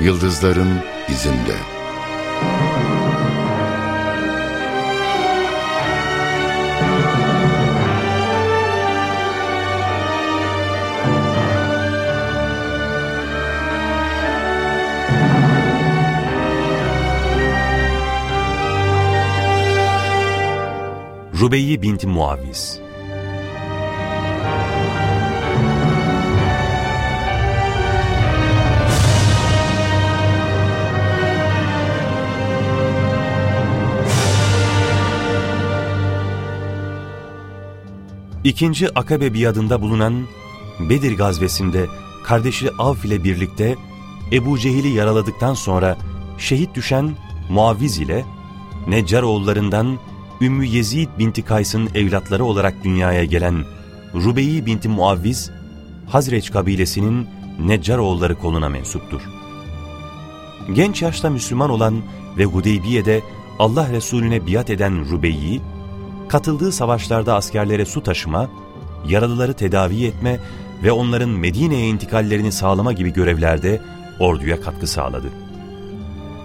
Yıldızların izinde. Rubeyyi binti Muaviz İkinci Akabe biadında bulunan Bedir gazvesinde kardeşi Avf ile birlikte Ebu Cehil'i yaraladıktan sonra şehit düşen Muaviz ile Neccaroğullarından Ümmü Yezid binti Kays'ın evlatları olarak dünyaya gelen Rubeyi binti Muavviz, Hazreç kabilesinin Neccaroğulları koluna mensuptur. Genç yaşta Müslüman olan ve Hudeybiye'de Allah Resulüne biat eden Rubeyi, katıldığı savaşlarda askerlere su taşıma, yaralıları tedavi etme ve onların Medine'ye intikallerini sağlama gibi görevlerde orduya katkı sağladı.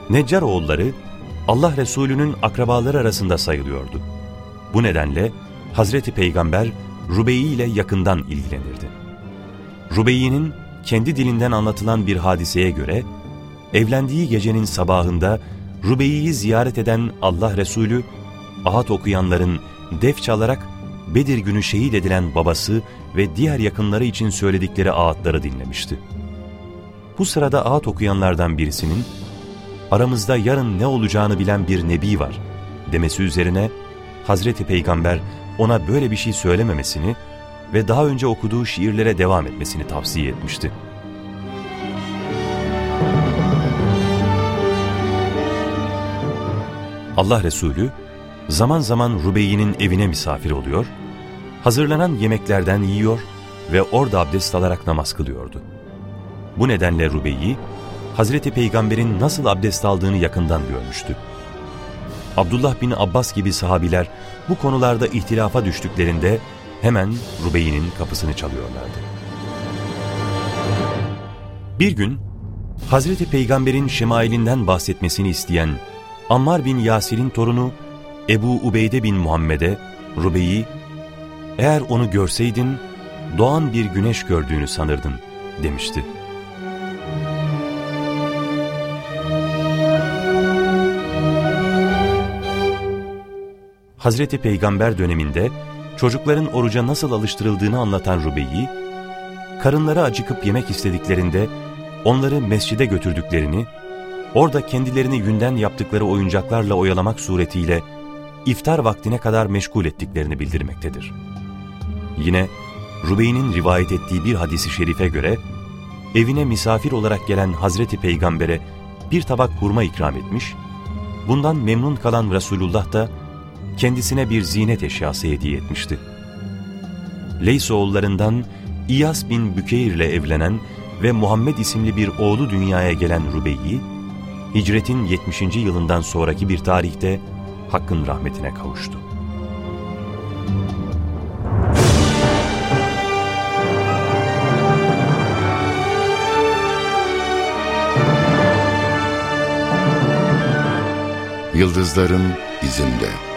Neccaroğulları, Allah Resulü'nün akrabaları arasında sayılıyordu. Bu nedenle Hazreti Peygamber Rubeyi ile yakından ilgilenirdi. Rubeyi'nin kendi dilinden anlatılan bir hadiseye göre, evlendiği gecenin sabahında Rubeyi'yi ziyaret eden Allah Resulü, ahat okuyanların def çalarak Bedir günü şehit edilen babası ve diğer yakınları için söyledikleri ağıtları dinlemişti. Bu sırada ağıt okuyanlardan birisinin aramızda yarın ne olacağını bilen bir nebi var demesi üzerine Hazreti Peygamber ona böyle bir şey söylememesini ve daha önce okuduğu şiirlere devam etmesini tavsiye etmişti. Allah Resulü zaman zaman Rubeyi'nin evine misafir oluyor, hazırlanan yemeklerden yiyor ve orada abdest alarak namaz kılıyordu. Bu nedenle Rubeyi, Hazreti Peygamber'in nasıl abdest aldığını yakından görmüştü. Abdullah bin Abbas gibi sahabiler bu konularda ihtilafa düştüklerinde hemen Rubeyi'nin kapısını çalıyorlardı. Bir gün Hazreti Peygamber'in şemailinden bahsetmesini isteyen Ammar bin Yasir'in torunu Ebu Ubeyde bin Muhammed'e Rubeyi, eğer onu görseydin doğan bir güneş gördüğünü sanırdın demişti. Hazreti Peygamber döneminde çocukların oruca nasıl alıştırıldığını anlatan Rubeyi, karınları acıkıp yemek istediklerinde onları mescide götürdüklerini, orada kendilerini yünden yaptıkları oyuncaklarla oyalamak suretiyle iftar vaktine kadar meşgul ettiklerini bildirmektedir. Yine Rubey'nin rivayet ettiği bir hadisi şerife göre, evine misafir olarak gelen Hazreti Peygamber'e bir tabak hurma ikram etmiş, bundan memnun kalan Resulullah da kendisine bir zinet eşyası hediye etmişti. Leys oğullarından İyas bin Bükeyr ile evlenen ve Muhammed isimli bir oğlu dünyaya gelen Rubeyi, hicretin 70. yılından sonraki bir tarihte Hakk'ın rahmetine kavuştu. Yıldızların izinde.